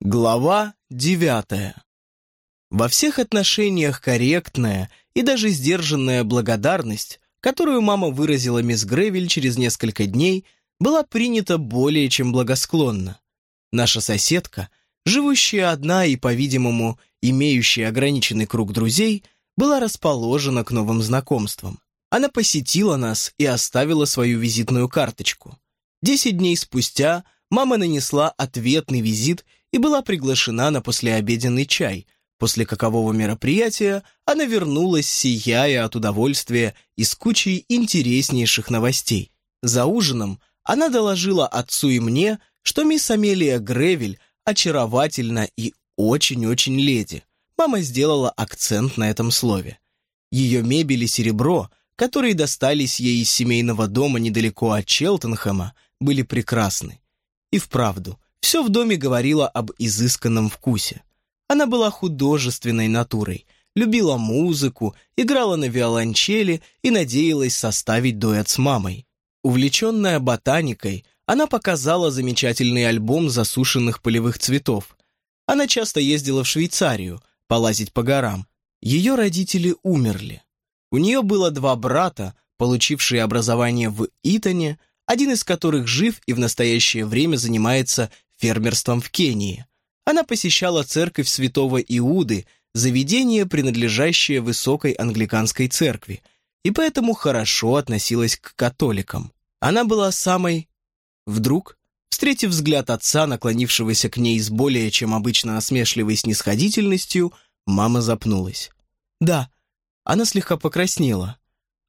Глава девятая. Во всех отношениях корректная и даже сдержанная благодарность, которую мама выразила мисс Гревель через несколько дней, была принята более чем благосклонно. Наша соседка, живущая одна и, по-видимому, имеющая ограниченный круг друзей, была расположена к новым знакомствам. Она посетила нас и оставила свою визитную карточку. Десять дней спустя мама нанесла ответный визит и была приглашена на послеобеденный чай, после какового мероприятия она вернулась, сияя от удовольствия и с кучей интереснейших новостей. За ужином она доложила отцу и мне, что мисс Амелия Гревель очаровательна и очень-очень леди. Мама сделала акцент на этом слове. Ее мебель и серебро, которые достались ей из семейного дома недалеко от Челтенхэма, были прекрасны. И вправду, все в доме говорило об изысканном вкусе. Она была художественной натурой, любила музыку, играла на виолончели и надеялась составить дуэт с мамой. Увлеченная ботаникой, она показала замечательный альбом засушенных полевых цветов. Она часто ездила в Швейцарию, полазить по горам. Ее родители умерли. У нее было два брата, получившие образование в Итоне, один из которых жив и в настоящее время занимается фермерством в Кении. Она посещала церковь святого Иуды, заведение, принадлежащее высокой англиканской церкви, и поэтому хорошо относилась к католикам. Она была самой... Вдруг, встретив взгляд отца, наклонившегося к ней с более чем обычно насмешливой снисходительностью, мама запнулась. «Да», она слегка покраснела.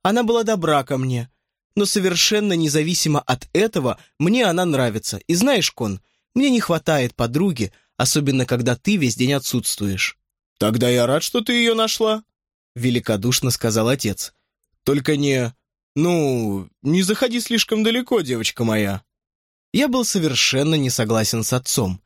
«Она была добра ко мне, но совершенно независимо от этого мне она нравится. И знаешь, Кон, мне не хватает подруги, особенно когда ты весь день отсутствуешь». «Тогда я рад, что ты ее нашла», — великодушно сказал отец. «Только не... ну, не заходи слишком далеко, девочка моя». Я был совершенно не согласен с отцом.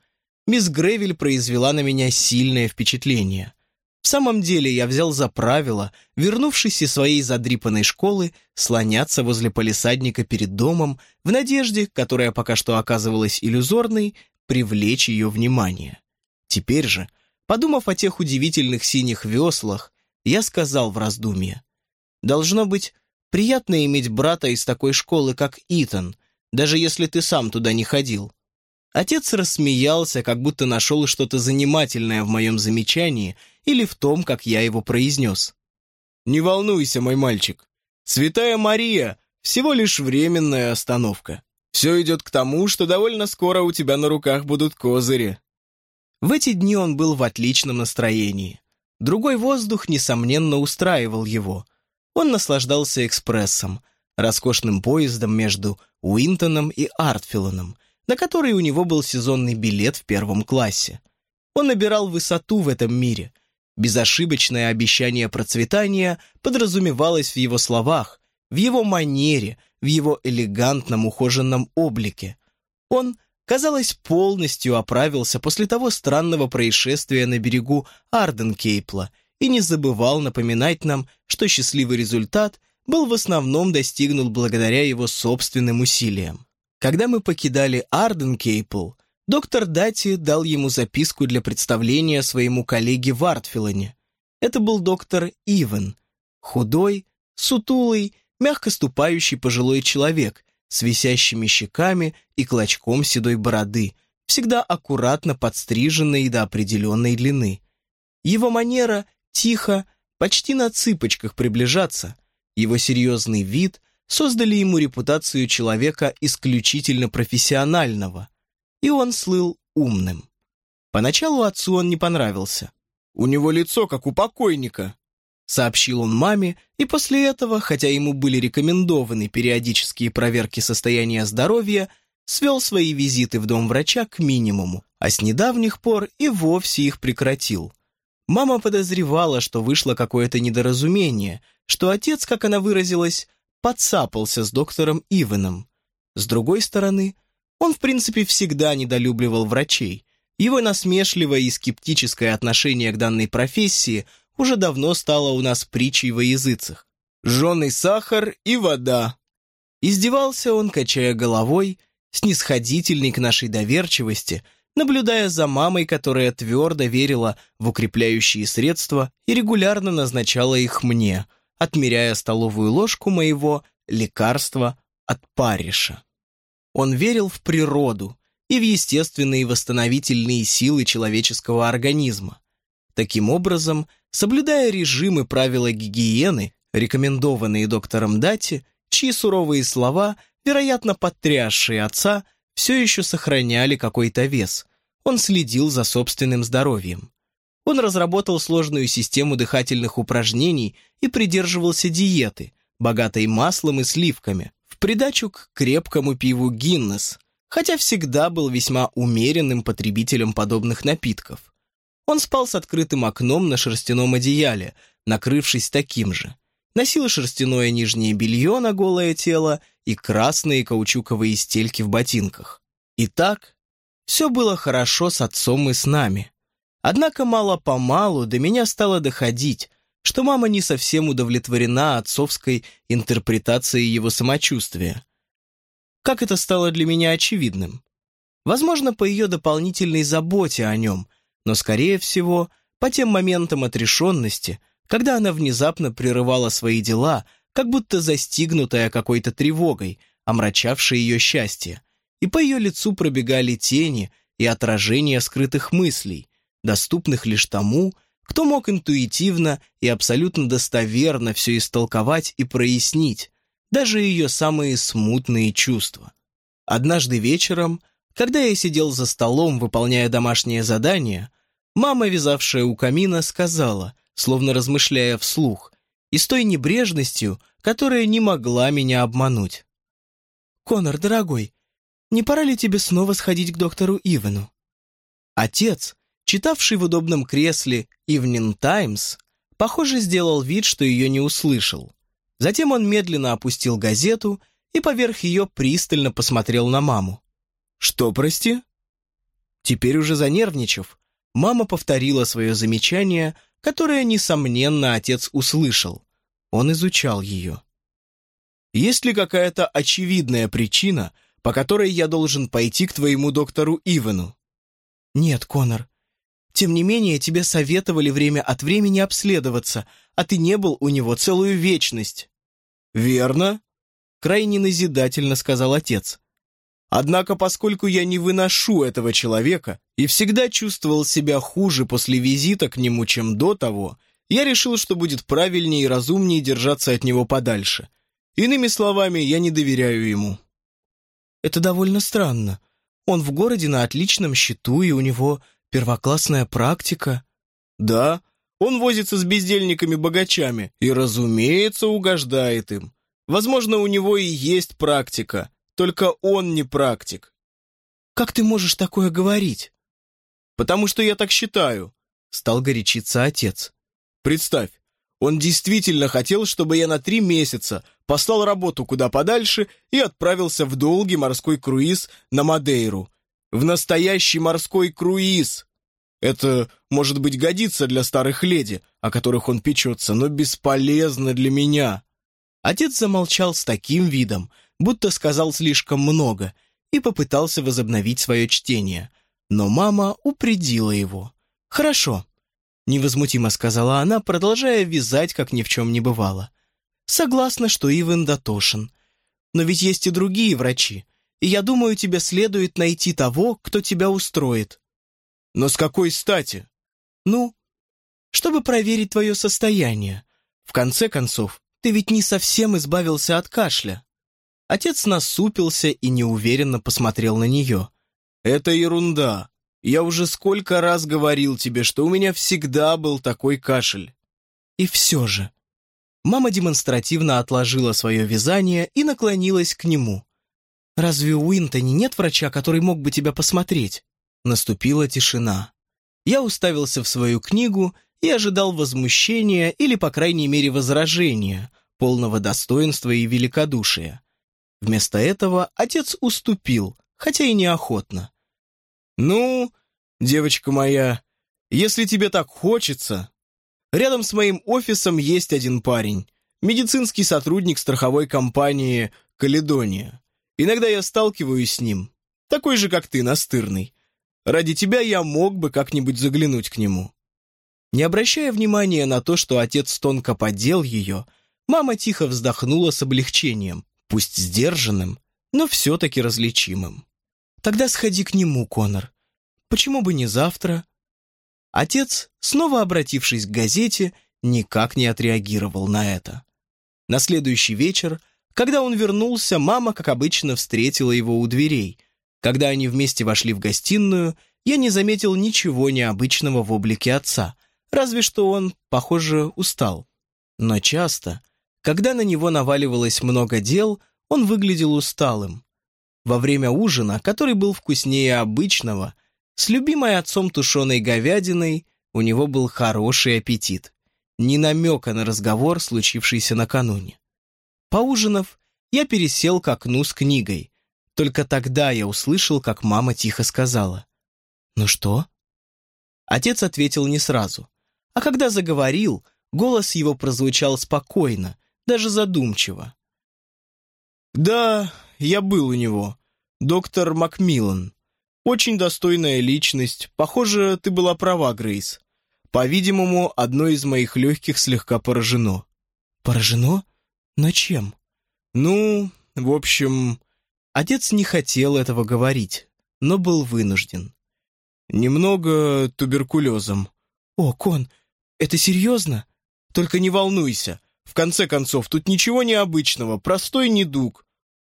Мисс Гревель произвела на меня сильное впечатление. В самом деле я взял за правило, вернувшись из своей задрипанной школы, слоняться возле полисадника перед домом в надежде, которая пока что оказывалась иллюзорной, привлечь ее внимание. Теперь же, подумав о тех удивительных синих веслах, я сказал в раздумье. «Должно быть, приятно иметь брата из такой школы, как Итан, даже если ты сам туда не ходил. Отец рассмеялся, как будто нашел что-то занимательное в моем замечании или в том, как я его произнес. «Не волнуйся, мой мальчик. Святая Мария — всего лишь временная остановка. Все идет к тому, что довольно скоро у тебя на руках будут козыри». В эти дни он был в отличном настроении. Другой воздух, несомненно, устраивал его. Он наслаждался экспрессом, роскошным поездом между Уинтоном и Артфилоном, на который у него был сезонный билет в первом классе. Он набирал высоту в этом мире. Безошибочное обещание процветания подразумевалось в его словах, в его манере, в его элегантном ухоженном облике. Он, казалось, полностью оправился после того странного происшествия на берегу Арденкейпла и не забывал напоминать нам, что счастливый результат был в основном достигнут благодаря его собственным усилиям. Когда мы покидали Арден Кейпл, доктор Дати дал ему записку для представления своему коллеге в Артфилоне. Это был доктор Ивен, худой, сутулый, мягко ступающий пожилой человек с висящими щеками и клочком седой бороды, всегда аккуратно подстриженной до определенной длины. Его манера тихо, почти на цыпочках приближаться, его серьезный вид — создали ему репутацию человека исключительно профессионального, и он слыл умным. Поначалу отцу он не понравился. «У него лицо, как у покойника», — сообщил он маме, и после этого, хотя ему были рекомендованы периодические проверки состояния здоровья, свел свои визиты в дом врача к минимуму, а с недавних пор и вовсе их прекратил. Мама подозревала, что вышло какое-то недоразумение, что отец, как она выразилась, подцапался с доктором Ивеном. С другой стороны, он в принципе всегда недолюбливал врачей. Его насмешливое и скептическое отношение к данной профессии уже давно стало у нас притчей во языцах. «Жженый сахар и вода». Издевался он, качая головой, снисходительный к нашей доверчивости, наблюдая за мамой, которая твердо верила в укрепляющие средства и регулярно назначала их мне, отмеряя столовую ложку моего лекарства от париша. Он верил в природу и в естественные восстановительные силы человеческого организма. Таким образом, соблюдая режим и правила гигиены, рекомендованные доктором Дати, чьи суровые слова, вероятно, потрясшие отца, все еще сохраняли какой-то вес. Он следил за собственным здоровьем. Он разработал сложную систему дыхательных упражнений и придерживался диеты, богатой маслом и сливками, в придачу к крепкому пиву Гиннес, хотя всегда был весьма умеренным потребителем подобных напитков. Он спал с открытым окном на шерстяном одеяле, накрывшись таким же. Носил шерстяное нижнее белье на голое тело и красные каучуковые стельки в ботинках. Итак, все было хорошо с отцом и с нами. Однако мало-помалу до меня стало доходить, что мама не совсем удовлетворена отцовской интерпретацией его самочувствия. Как это стало для меня очевидным? Возможно, по ее дополнительной заботе о нем, но, скорее всего, по тем моментам отрешенности, когда она внезапно прерывала свои дела, как будто застигнутая какой-то тревогой, омрачавшей ее счастье, и по ее лицу пробегали тени и отражения скрытых мыслей, доступных лишь тому, кто мог интуитивно и абсолютно достоверно все истолковать и прояснить, даже ее самые смутные чувства. Однажды вечером, когда я сидел за столом, выполняя домашнее задание, мама, вязавшая у камина, сказала, словно размышляя вслух, и с той небрежностью, которая не могла меня обмануть. «Конор, дорогой, не пора ли тебе снова сходить к доктору Ивену?» Отец, читавший в удобном кресле «Evening Times», похоже, сделал вид, что ее не услышал. Затем он медленно опустил газету и поверх ее пристально посмотрел на маму. «Что, прости?» Теперь уже занервничав, мама повторила свое замечание, которое, несомненно, отец услышал. Он изучал ее. «Есть ли какая-то очевидная причина, по которой я должен пойти к твоему доктору Ивену?» «Нет, Конор, тем не менее, тебе советовали время от времени обследоваться, а ты не был у него целую вечность». «Верно», — крайне назидательно сказал отец. «Однако, поскольку я не выношу этого человека и всегда чувствовал себя хуже после визита к нему, чем до того, я решил, что будет правильнее и разумнее держаться от него подальше. Иными словами, я не доверяю ему». «Это довольно странно. Он в городе на отличном счету, и у него Первоклассная практика? Да, он возится с бездельниками-богачами и, разумеется, угождает им. Возможно, у него и есть практика, только он не практик. Как ты можешь такое говорить? Потому что я так считаю, стал горячиться отец. Представь, он действительно хотел, чтобы я на три месяца послал работу куда подальше и отправился в долгий морской круиз на Мадейру, в настоящий морской круиз. Это, может быть, годится для старых леди, о которых он печется, но бесполезно для меня». Отец замолчал с таким видом, будто сказал слишком много, и попытался возобновить свое чтение. Но мама упредила его. «Хорошо», — невозмутимо сказала она, продолжая вязать, как ни в чем не бывало. «Согласна, что Ивен дотошен. Но ведь есть и другие врачи я думаю, тебе следует найти того, кто тебя устроит». «Но с какой стати?» «Ну, чтобы проверить твое состояние. В конце концов, ты ведь не совсем избавился от кашля». Отец насупился и неуверенно посмотрел на нее. «Это ерунда. Я уже сколько раз говорил тебе, что у меня всегда был такой кашель». И все же. Мама демонстративно отложила свое вязание и наклонилась к нему. «Разве у Уинтони нет врача, который мог бы тебя посмотреть?» Наступила тишина. Я уставился в свою книгу и ожидал возмущения или, по крайней мере, возражения, полного достоинства и великодушия. Вместо этого отец уступил, хотя и неохотно. «Ну, девочка моя, если тебе так хочется...» Рядом с моим офисом есть один парень, медицинский сотрудник страховой компании «Каледония». Иногда я сталкиваюсь с ним. Такой же, как ты, настырный. Ради тебя я мог бы как-нибудь заглянуть к нему». Не обращая внимания на то, что отец тонко поддел ее, мама тихо вздохнула с облегчением, пусть сдержанным, но все-таки различимым. «Тогда сходи к нему, Конор. Почему бы не завтра?» Отец, снова обратившись к газете, никак не отреагировал на это. На следующий вечер, когда он вернулся, мама, как обычно, встретила его у дверей. Когда они вместе вошли в гостиную, я не заметил ничего необычного в облике отца, разве что он, похоже, устал. Но часто, когда на него наваливалось много дел, он выглядел усталым. Во время ужина, который был вкуснее обычного, с любимой отцом тушеной говядиной у него был хороший аппетит. Ни намека на разговор, случившийся накануне. Поужинав, я пересел к окну с книгой. Только тогда я услышал, как мама тихо сказала. «Ну что?» Отец ответил не сразу. А когда заговорил, голос его прозвучал спокойно, даже задумчиво. «Да, я был у него. Доктор Макмиллан. Очень достойная личность. Похоже, ты была права, Грейс. По-видимому, одно из моих легких слегка поражено». «Поражено? Но чем?» «Ну, в общем...» Отец не хотел этого говорить, но был вынужден. «Немного туберкулезом». «О, Кон, это серьезно?» «Только не волнуйся. В конце концов, тут ничего необычного, простой недуг.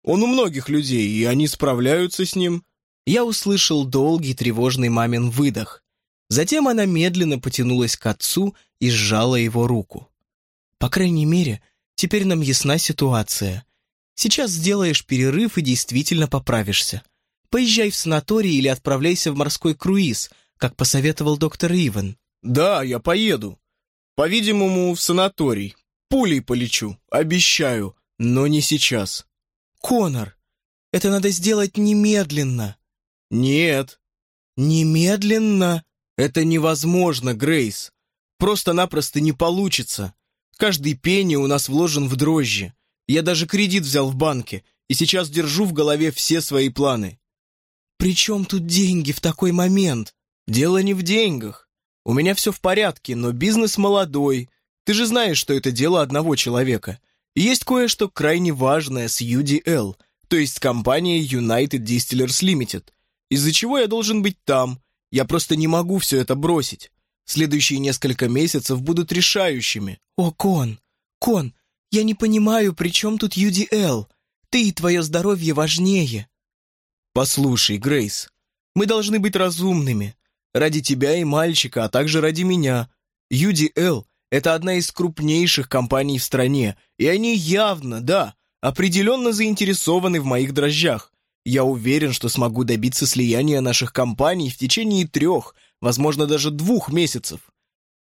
Он у многих людей, и они справляются с ним». Я услышал долгий тревожный мамин выдох. Затем она медленно потянулась к отцу и сжала его руку. «По крайней мере, теперь нам ясна ситуация. Сейчас сделаешь перерыв и действительно поправишься. Поезжай в санаторий или отправляйся в морской круиз, как посоветовал доктор Иван». «Да, я поеду. По-видимому, в санаторий. Пулей полечу, обещаю, но не сейчас». «Конор, это надо сделать немедленно». «Нет». «Немедленно?» «Это невозможно, Грейс. Просто-напросто не получится. Каждый пенни у нас вложен в дрожжи. Я даже кредит взял в банке, и сейчас держу в голове все свои планы». «При чем тут деньги в такой момент?» «Дело не в деньгах. У меня все в порядке, но бизнес молодой. Ты же знаешь, что это дело одного человека. И есть кое-что крайне важное с UDL, то есть с компанией United Distillers Limited, из-за чего я должен быть там. Я просто не могу все это бросить. Следующие несколько месяцев будут решающими. О, Кон, Кон, я не понимаю, при чем тут UDL? Ты и твое здоровье важнее. Послушай, Грейс, мы должны быть разумными. Ради тебя и мальчика, а также ради меня. UDL – это одна из крупнейших компаний в стране, и они явно, да, определенно заинтересованы в моих дрожжах. Я уверен, что смогу добиться слияния наших компаний в течение трех, возможно, даже двух месяцев.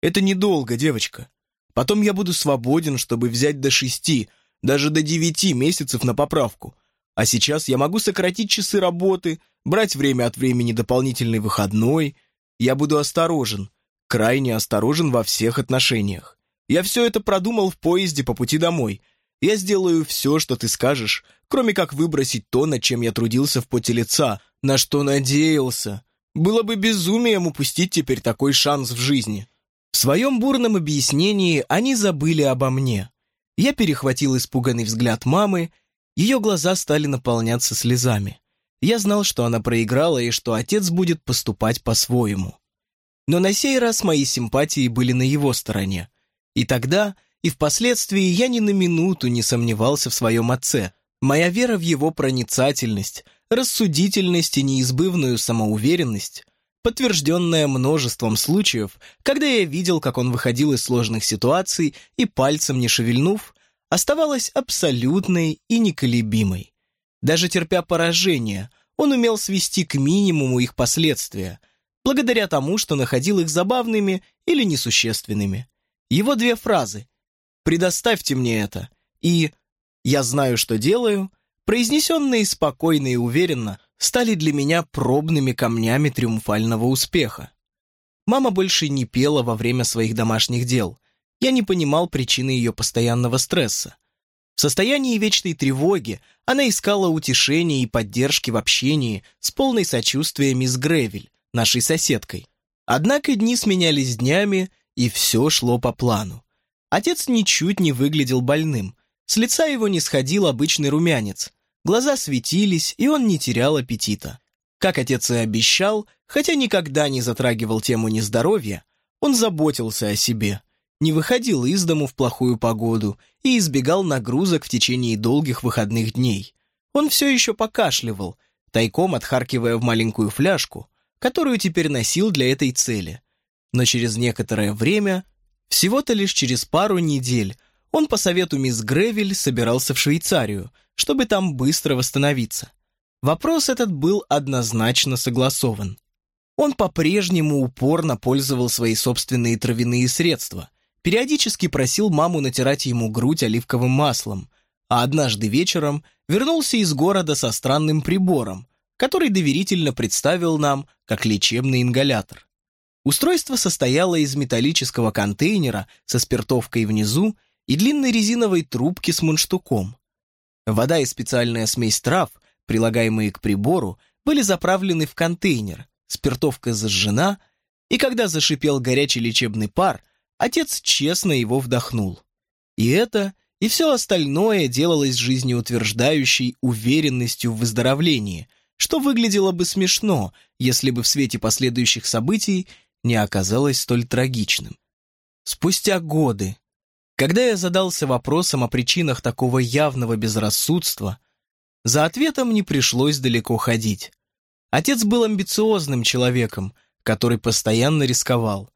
Это недолго, девочка. Потом я буду свободен, чтобы взять до шести, даже до девяти месяцев на поправку. А сейчас я могу сократить часы работы, брать время от времени дополнительный выходной. Я буду осторожен, крайне осторожен во всех отношениях. Я все это продумал в поезде по пути домой – я сделаю все, что ты скажешь, кроме как выбросить то, над чем я трудился в поте лица, на что надеялся. Было бы безумием упустить теперь такой шанс в жизни. В своем бурном объяснении они забыли обо мне. Я перехватил испуганный взгляд мамы, ее глаза стали наполняться слезами. Я знал, что она проиграла и что отец будет поступать по-своему. Но на сей раз мои симпатии были на его стороне. И тогда и впоследствии я ни на минуту не сомневался в своем отце. Моя вера в его проницательность, рассудительность и неизбывную самоуверенность, подтвержденная множеством случаев, когда я видел, как он выходил из сложных ситуаций и пальцем не шевельнув, оставалась абсолютной и неколебимой. Даже терпя поражение, он умел свести к минимуму их последствия, благодаря тому, что находил их забавными или несущественными. Его две фразы предоставьте мне это, и «я знаю, что делаю», произнесенные спокойно и уверенно, стали для меня пробными камнями триумфального успеха. Мама больше не пела во время своих домашних дел. Я не понимал причины ее постоянного стресса. В состоянии вечной тревоги она искала утешения и поддержки в общении с полной сочувствием мисс Гревель, нашей соседкой. Однако дни сменялись днями, и все шло по плану. Отец ничуть не выглядел больным, с лица его не сходил обычный румянец, глаза светились, и он не терял аппетита. Как отец и обещал, хотя никогда не затрагивал тему нездоровья, он заботился о себе, не выходил из дому в плохую погоду и избегал нагрузок в течение долгих выходных дней. Он все еще покашливал, тайком отхаркивая в маленькую фляжку, которую теперь носил для этой цели. Но через некоторое время, всего-то лишь через пару недель, он по совету мисс Гревель собирался в Швейцарию, чтобы там быстро восстановиться. Вопрос этот был однозначно согласован. Он по-прежнему упорно пользовал свои собственные травяные средства, периодически просил маму натирать ему грудь оливковым маслом, а однажды вечером вернулся из города со странным прибором, который доверительно представил нам как лечебный ингалятор. Устройство состояло из металлического контейнера со спиртовкой внизу и длинной резиновой трубки с мундштуком. Вода и специальная смесь трав прилагаемые к прибору, были заправлены в контейнер, спиртовка зажжена, и когда зашипел горячий лечебный пар, отец честно его вдохнул. И это, и все остальное делалось жизнеутверждающей уверенностью в выздоровлении, что выглядело бы смешно, если бы в свете последующих событий не оказалось столь трагичным. Спустя годы, когда я задался вопросом о причинах такого явного безрассудства, за ответом не пришлось далеко ходить. Отец был амбициозным человеком, который постоянно рисковал.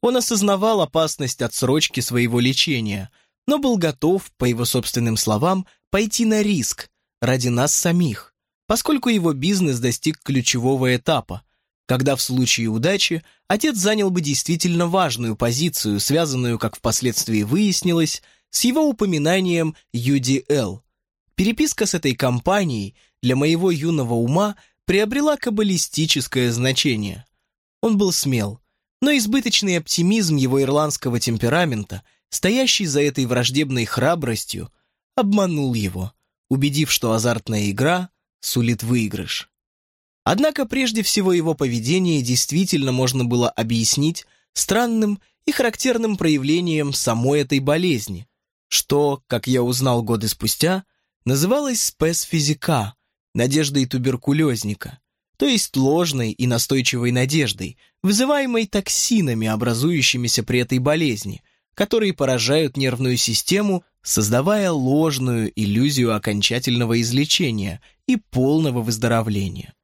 Он осознавал опасность отсрочки своего лечения, но был готов, по его собственным словам, пойти на риск ради нас самих, поскольку его бизнес достиг ключевого этапа, когда в случае удачи отец занял бы действительно важную позицию, связанную, как впоследствии выяснилось, с его упоминанием UDL, Переписка с этой компанией для моего юного ума приобрела каббалистическое значение. Он был смел, но избыточный оптимизм его ирландского темперамента, стоящий за этой враждебной храбростью, обманул его, убедив, что азартная игра сулит выигрыш. Однако прежде всего его поведение действительно можно было объяснить странным и характерным проявлением самой этой болезни, что, как я узнал годы спустя, называлась спецфизика, надеждой туберкулезника, то есть ложной и настойчивой надеждой, вызываемой токсинами, образующимися при этой болезни, которые поражают нервную систему, создавая ложную иллюзию окончательного излечения и полного выздоровления.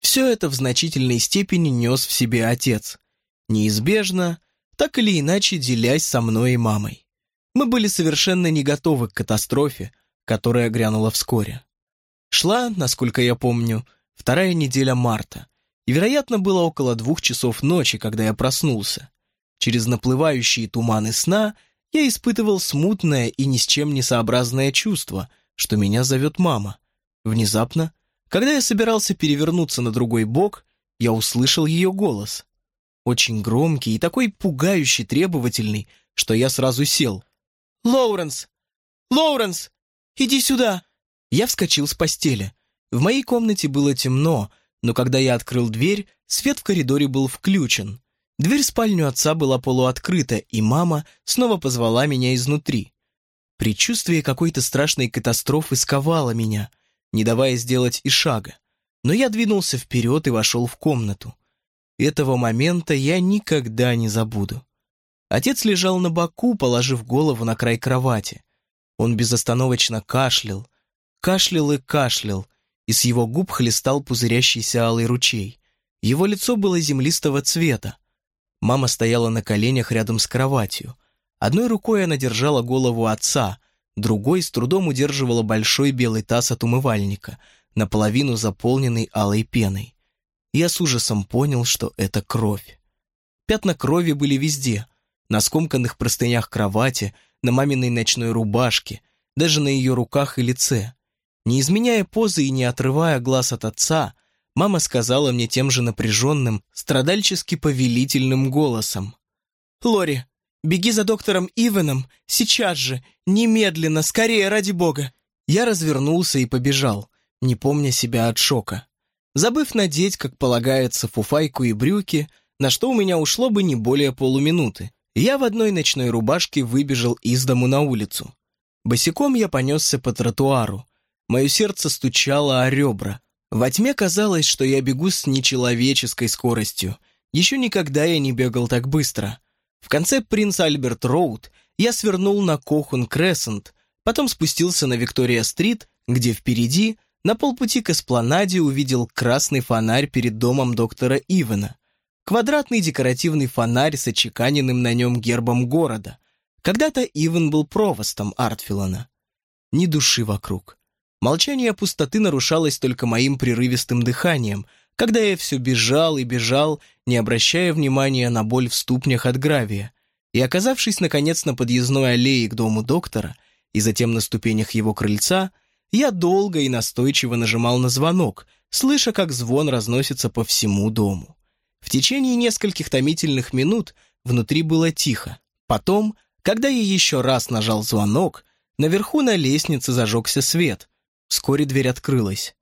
Все это в значительной степени нес в себе отец, неизбежно, так или иначе делясь со мной и мамой. Мы были совершенно не готовы к катастрофе, которая грянула вскоре. Шла, насколько я помню, вторая неделя марта, и, вероятно, было около двух часов ночи, когда я проснулся. Через наплывающие туманы сна я испытывал смутное и ни с чем не сообразное чувство, что меня зовет мама. Внезапно, когда я собирался перевернуться на другой бок, я услышал ее голос. Очень громкий и такой пугающий требовательный, что я сразу сел. «Лоуренс! Лоуренс! «Иди сюда!» Я вскочил с постели. В моей комнате было темно, но когда я открыл дверь, свет в коридоре был включен. Дверь в спальню отца была полуоткрыта, и мама снова позвала меня изнутри. Предчувствие какой-то страшной катастрофы сковало меня, не давая сделать и шага. Но я двинулся вперед и вошел в комнату. Этого момента я никогда не забуду. Отец лежал на боку, положив голову на край кровати. Он безостановочно кашлял, кашлял и кашлял, и с его губ хлестал пузырящийся алый ручей. Его лицо было землистого цвета. Мама стояла на коленях рядом с кроватью. Одной рукой она держала голову отца, другой с трудом удерживала большой белый таз от умывальника, наполовину заполненный алой пеной. Я с ужасом понял, что это кровь. Пятна крови были везде, на скомканных простынях кровати, на маминой ночной рубашке, даже на ее руках и лице. Не изменяя позы и не отрывая глаз от отца, мама сказала мне тем же напряженным, страдальчески повелительным голосом. «Лори, беги за доктором Ивеном, сейчас же, немедленно, скорее, ради бога!» Я развернулся и побежал, не помня себя от шока. забыв надеть, как полагается, фуфайку и брюки, на что у меня ушло бы не более полуминуты. Я в одной ночной рубашке выбежал из дому на улицу. Босиком я понесся по тротуару. Мое сердце стучало о ребра. Во тьме казалось, что я бегу с нечеловеческой скоростью. Еще никогда я не бегал так быстро. В конце Принц Альберт Роуд я свернул на Кохун Крессент, потом спустился на Виктория-стрит, где впереди, на полпути к эспланаде, увидел красный фонарь перед домом доктора Ивана. Квадратный декоративный фонарь с очеканенным на нем гербом города. Когда-то Иван был провостом Артфилана. Ни души вокруг. Молчание пустоты нарушалось только моим прерывистым дыханием, когда я все бежал и бежал, не обращая внимания на боль в ступнях от гравия. И оказавшись, наконец, на подъездной аллее к дому доктора и затем на ступенях его крыльца, я долго и настойчиво нажимал на звонок, слыша, как звон разносится по всему дому. В течение нескольких томительных минут внутри было тихо. Потом, когда я еще раз нажал звонок, наверху на лестнице зажегся свет. Вскоре дверь открылась.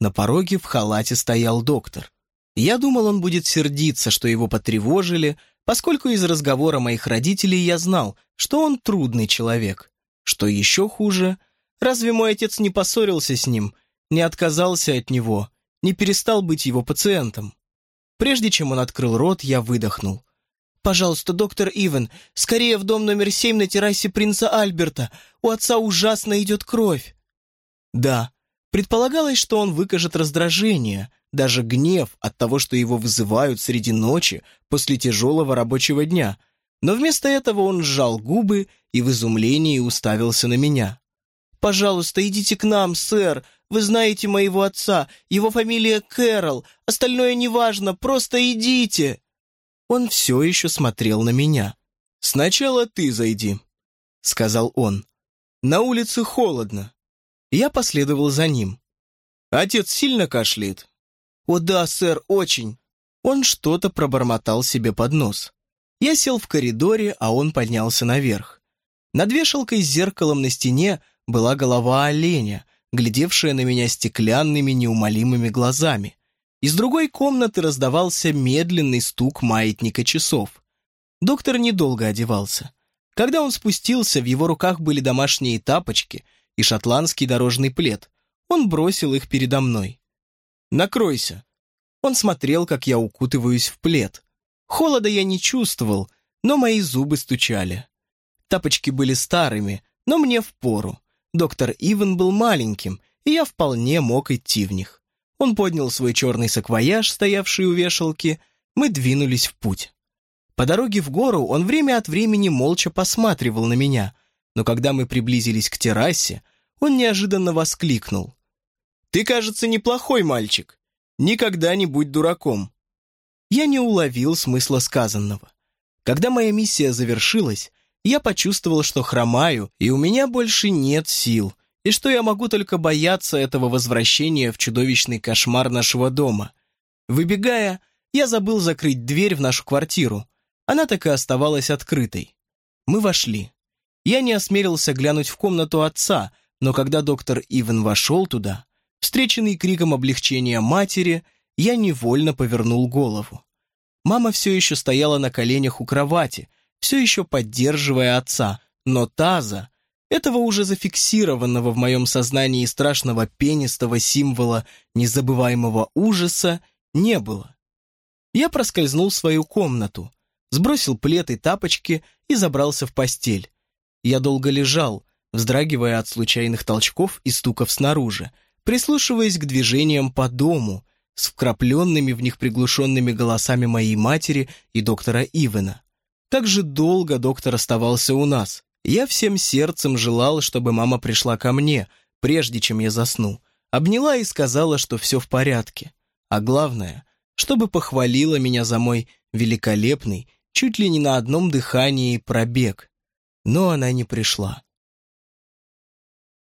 На пороге в халате стоял доктор. Я думал, он будет сердиться, что его потревожили, поскольку из разговора моих родителей я знал, что он трудный человек. Что еще хуже, разве мой отец не поссорился с ним, не отказался от него, не перестал быть его пациентом? Прежде чем он открыл рот, я выдохнул. «Пожалуйста, доктор Иван, скорее в дом номер семь на террасе принца Альберта. У отца ужасно идет кровь». Да, предполагалось, что он выкажет раздражение, даже гнев от того, что его вызывают среди ночи после тяжелого рабочего дня. Но вместо этого он сжал губы и в изумлении уставился на меня. «Пожалуйста, идите к нам, сэр. Вы знаете моего отца. Его фамилия Кэрол. Остальное неважно. Просто идите!» Он все еще смотрел на меня. «Сначала ты зайди», — сказал он. «На улице холодно». Я последовал за ним. «Отец сильно кашляет?» «О да, сэр, очень». Он что-то пробормотал себе под нос. Я сел в коридоре, а он поднялся наверх. Над вешалкой с зеркалом на стене была голова оленя, глядевшая на меня стеклянными неумолимыми глазами. Из другой комнаты раздавался медленный стук маятника часов. Доктор недолго одевался. Когда он спустился, в его руках были домашние тапочки и шотландский дорожный плед. Он бросил их передо мной. «Накройся». Он смотрел, как я укутываюсь в плед. Холода я не чувствовал, но мои зубы стучали. Тапочки были старыми, но мне впору. Доктор Иван был маленьким, и я вполне мог идти в них. Он поднял свой черный саквояж, стоявший у вешалки. Мы двинулись в путь. По дороге в гору он время от времени молча посматривал на меня, но когда мы приблизились к террасе, он неожиданно воскликнул. «Ты, кажется, неплохой мальчик. Никогда не будь дураком». Я не уловил смысла сказанного. Когда моя миссия завершилась, я почувствовал, что хромаю, и у меня больше нет сил, и что я могу только бояться этого возвращения в чудовищный кошмар нашего дома. Выбегая, я забыл закрыть дверь в нашу квартиру. Она так и оставалась открытой. Мы вошли. Я не осмелился глянуть в комнату отца, но когда доктор Иван вошел туда, встреченный криком облегчения матери, я невольно повернул голову. Мама все еще стояла на коленях у кровати, все еще поддерживая отца, но таза, этого уже зафиксированного в моем сознании страшного пенистого символа незабываемого ужаса, не было. Я проскользнул в свою комнату, сбросил плед и тапочки и забрался в постель. Я долго лежал, вздрагивая от случайных толчков и стуков снаружи, прислушиваясь к движениям по дому, с вкрапленными в них приглушенными голосами моей матери и доктора Ивена. Как же долго доктор оставался у нас. Я всем сердцем желал, чтобы мама пришла ко мне, прежде чем я засну. Обняла и сказала, что все в порядке. А главное, чтобы похвалила меня за мой великолепный, чуть ли не на одном дыхании пробег. Но она не пришла.